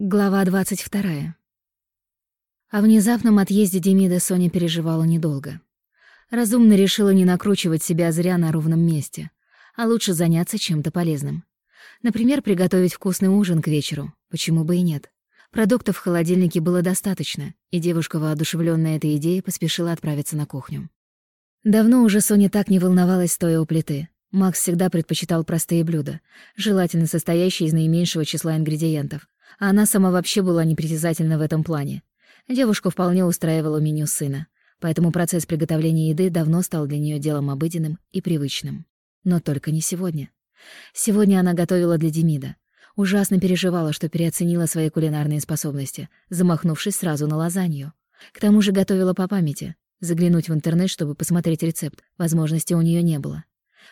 Глава 22. О внезапном отъезде Демида Соня переживала недолго. Разумно решила не накручивать себя зря на ровном месте, а лучше заняться чем-то полезным. Например, приготовить вкусный ужин к вечеру, почему бы и нет. Продуктов в холодильнике было достаточно, и девушка, воодушевленная этой идеей, поспешила отправиться на кухню. Давно уже Соня так не волновалась, стоя у плиты. Макс всегда предпочитал простые блюда, желательно состоящие из наименьшего числа ингредиентов, а она сама вообще была непритязательна в этом плане. Девушку вполне устраивало меню сына, поэтому процесс приготовления еды давно стал для нее делом обыденным и привычным. Но только не сегодня. Сегодня она готовила для Демида. Ужасно переживала, что переоценила свои кулинарные способности, замахнувшись сразу на лазанью. К тому же готовила по памяти. Заглянуть в интернет, чтобы посмотреть рецепт, возможности у нее не было.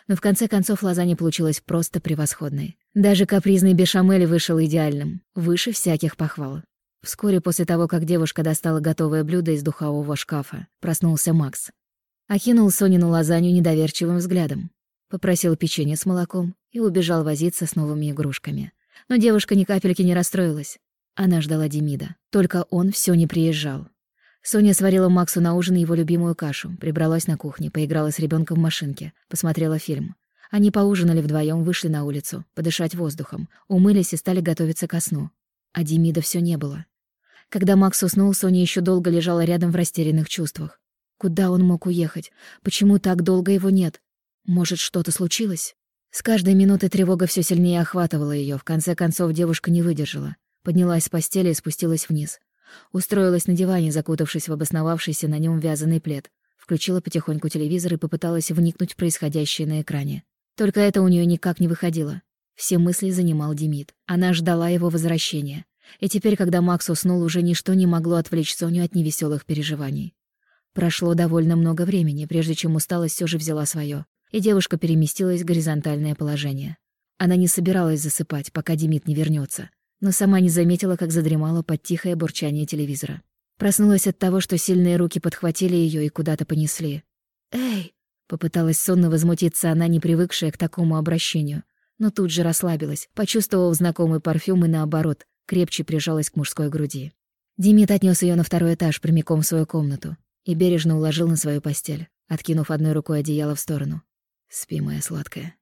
Но в конце концов лазанья получилась просто превосходной. Даже капризный бешамель вышел идеальным, выше всяких похвал. Вскоре после того, как девушка достала готовое блюдо из духового шкафа, проснулся Макс. Окинул Сонину лазанью недоверчивым взглядом. Попросил печенье с молоком и убежал возиться с новыми игрушками. Но девушка ни капельки не расстроилась. Она ждала Демида. Только он все не приезжал. Соня сварила Максу на ужин его любимую кашу, прибралась на кухне, поиграла с ребенком в машинке, посмотрела фильм. Они поужинали вдвоем, вышли на улицу, подышать воздухом, умылись и стали готовиться ко сну. А Демида все не было. Когда Макс уснул, Соня еще долго лежала рядом в растерянных чувствах. Куда он мог уехать? Почему так долго его нет? Может, что-то случилось? С каждой минутой тревога все сильнее охватывала ее. В конце концов девушка не выдержала. Поднялась с постели и спустилась вниз. Устроилась на диване, закутавшись в обосновавшийся на нем вязаный плед. Включила потихоньку телевизор и попыталась вникнуть в происходящее на экране. Только это у нее никак не выходило. Все мысли занимал Демид. Она ждала его возвращения. И теперь, когда Макс уснул, уже ничто не могло отвлечь Соню от невеселых переживаний. Прошло довольно много времени, прежде чем усталость все же взяла свое, и девушка переместилась в горизонтальное положение. Она не собиралась засыпать, пока Демид не вернется но сама не заметила, как задремала под тихое бурчание телевизора. Проснулась от того, что сильные руки подхватили ее и куда-то понесли. «Эй!» — попыталась сонно возмутиться она, не привыкшая к такому обращению, но тут же расслабилась, почувствовав знакомый парфюм и, наоборот, крепче прижалась к мужской груди. Димит отнес ее на второй этаж прямиком в свою комнату и бережно уложил на свою постель, откинув одной рукой одеяло в сторону. «Спи, моя сладкая».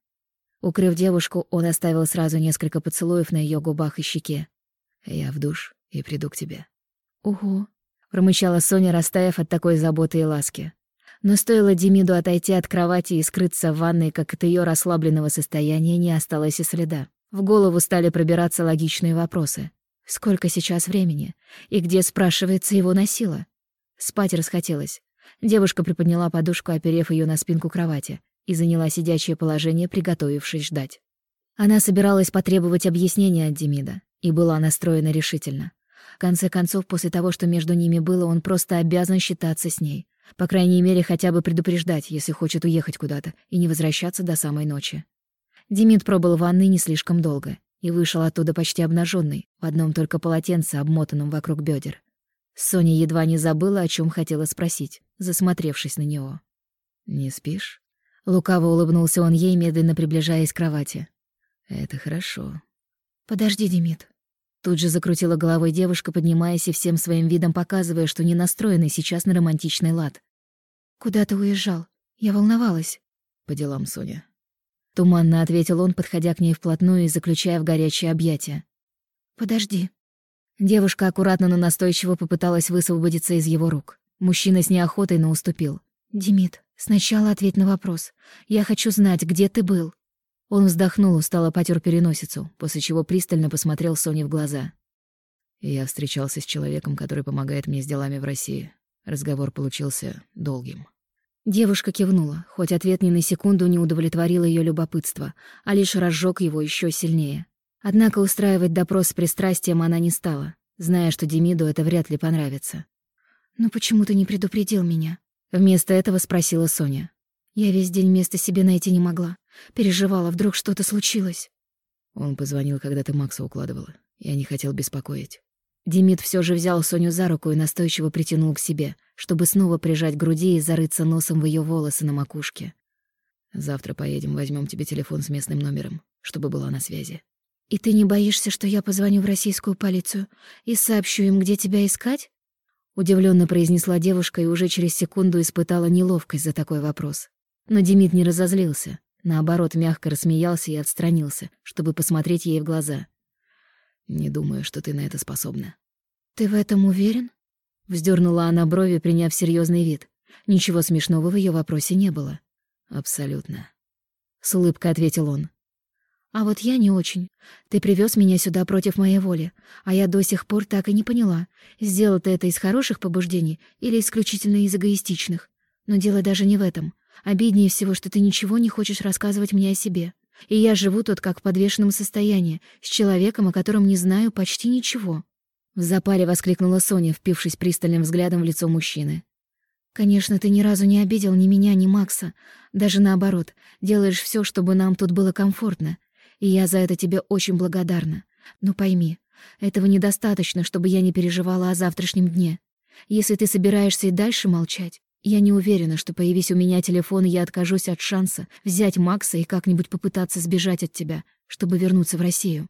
Укрыв девушку, он оставил сразу несколько поцелуев на ее губах и щеке. «Я в душ и приду к тебе». «Угу», — промычала Соня, растаяв от такой заботы и ласки. Но стоило Демиду отойти от кровати и скрыться в ванной, как от ее расслабленного состояния не осталось и следа. В голову стали пробираться логичные вопросы. Сколько сейчас времени? И где, спрашивается, его носило? Спать расхотелось. Девушка приподняла подушку, оперев ее на спинку кровати, и заняла сидячее положение, приготовившись ждать. Она собиралась потребовать объяснения от Демида и была настроена решительно. В конце концов, после того, что между ними было, он просто обязан считаться с ней. По крайней мере, хотя бы предупреждать, если хочет уехать куда-то, и не возвращаться до самой ночи. Демид пробыл в ванной не слишком долго и вышел оттуда почти обнаженный, в одном только полотенце, обмотанном вокруг бедер. Соня едва не забыла, о чем хотела спросить, засмотревшись на него. «Не спишь?» Лукаво улыбнулся он ей, медленно приближаясь к кровати. «Это хорошо». «Подожди, Демид». Тут же закрутила головой девушка, поднимаясь и всем своим видом показывая, что не настроена сейчас на романтичный лад. «Куда ты уезжал? Я волновалась». «По делам, Соня». Туманно ответил он, подходя к ней вплотную и заключая в горячее объятия. «Подожди». Девушка аккуратно, но настойчиво попыталась высвободиться из его рук. Мужчина с неохотой, но уступил. «Демид, сначала ответь на вопрос. Я хочу знать, где ты был». Он вздохнул, устало потер переносицу, после чего пристально посмотрел Соне в глаза. «Я встречался с человеком, который помогает мне с делами в России. Разговор получился долгим». Девушка кивнула, хоть ответ ни на секунду не удовлетворил ее любопытство, а лишь разжег его еще сильнее. Однако устраивать допрос с пристрастием она не стала, зная, что Демиду это вряд ли понравится. «Но почему ты не предупредил меня?» Вместо этого спросила Соня. Я весь день места себе найти не могла. Переживала, вдруг что-то случилось. Он позвонил, когда ты Макса укладывала. Я не хотел беспокоить. Демид все же взял Соню за руку и настойчиво притянул к себе, чтобы снова прижать к груди и зарыться носом в ее волосы на макушке. Завтра поедем, возьмем тебе телефон с местным номером, чтобы была на связи. «И ты не боишься, что я позвоню в российскую полицию и сообщу им, где тебя искать?» Удивленно произнесла девушка и уже через секунду испытала неловкость за такой вопрос. Но Демид не разозлился, наоборот, мягко рассмеялся и отстранился, чтобы посмотреть ей в глаза. «Не думаю, что ты на это способна». «Ты в этом уверен?» Вздернула она брови, приняв серьезный вид. Ничего смешного в ее вопросе не было. «Абсолютно», — с улыбкой ответил он. «А вот я не очень. Ты привез меня сюда против моей воли, а я до сих пор так и не поняла, сделал ты это из хороших побуждений или исключительно из эгоистичных. Но дело даже не в этом. Обиднее всего, что ты ничего не хочешь рассказывать мне о себе. И я живу тут как в подвешенном состоянии, с человеком, о котором не знаю почти ничего». В запале воскликнула Соня, впившись пристальным взглядом в лицо мужчины. «Конечно, ты ни разу не обидел ни меня, ни Макса. Даже наоборот, делаешь все, чтобы нам тут было комфортно. И я за это тебе очень благодарна. Но пойми, этого недостаточно, чтобы я не переживала о завтрашнем дне. Если ты собираешься и дальше молчать, я не уверена, что появись у меня телефон, я откажусь от шанса взять Макса и как-нибудь попытаться сбежать от тебя, чтобы вернуться в Россию.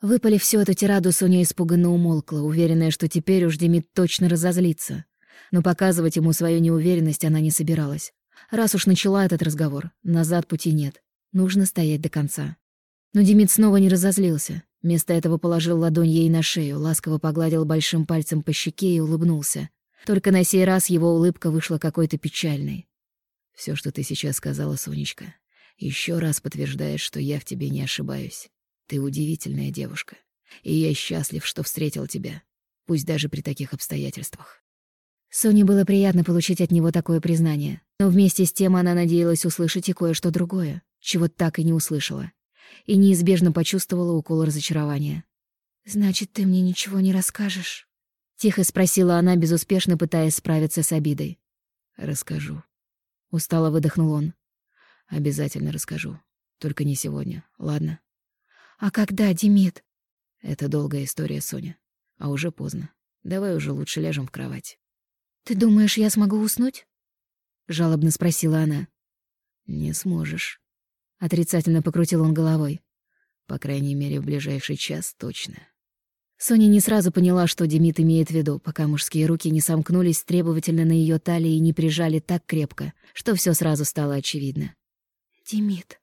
Выпали всю эту тираду, Соня испуганно умолкла, уверенная, что теперь уж Демид точно разозлится. Но показывать ему свою неуверенность она не собиралась. Раз уж начала этот разговор, назад пути нет. Нужно стоять до конца. Но Демид снова не разозлился. Вместо этого положил ладонь ей на шею, ласково погладил большим пальцем по щеке и улыбнулся. Только на сей раз его улыбка вышла какой-то печальной. Все, что ты сейчас сказала, Сонечка, еще раз подтверждает, что я в тебе не ошибаюсь. Ты удивительная девушка, и я счастлив, что встретил тебя, пусть даже при таких обстоятельствах. Соне было приятно получить от него такое признание, но вместе с тем она надеялась услышать и кое-что другое, чего так и не услышала, и неизбежно почувствовала укол разочарования. «Значит, ты мне ничего не расскажешь?» — тихо спросила она, безуспешно пытаясь справиться с обидой. «Расскажу». Устало выдохнул он. «Обязательно расскажу. Только не сегодня, ладно?» «А когда, Демид?» «Это долгая история, Соня. А уже поздно. Давай уже лучше ляжем в кровать». «Ты думаешь, я смогу уснуть?» — жалобно спросила она. «Не сможешь». Отрицательно покрутил он головой. «По крайней мере, в ближайший час точно». Соня не сразу поняла, что Демид имеет в виду, пока мужские руки не сомкнулись требовательно на ее талии и не прижали так крепко, что все сразу стало очевидно. «Демид»,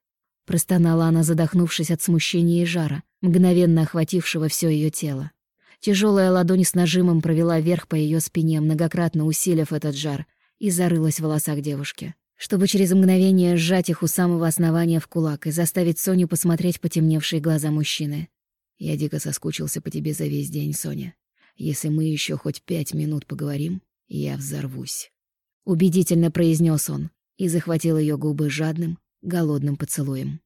Простонала она, задохнувшись от смущения и жара, мгновенно охватившего все ее тело. Тяжелая ладонь с нажимом провела вверх по ее спине, многократно усилив этот жар, и зарылась в волосах девушки, чтобы через мгновение сжать их у самого основания в кулак и заставить Соню посмотреть потемневшие глаза мужчины. «Я дико соскучился по тебе за весь день, Соня. Если мы еще хоть пять минут поговорим, я взорвусь», — убедительно произнес он и захватил ее губы жадным, голодным поцелуем.